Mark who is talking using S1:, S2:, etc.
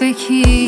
S1: به کی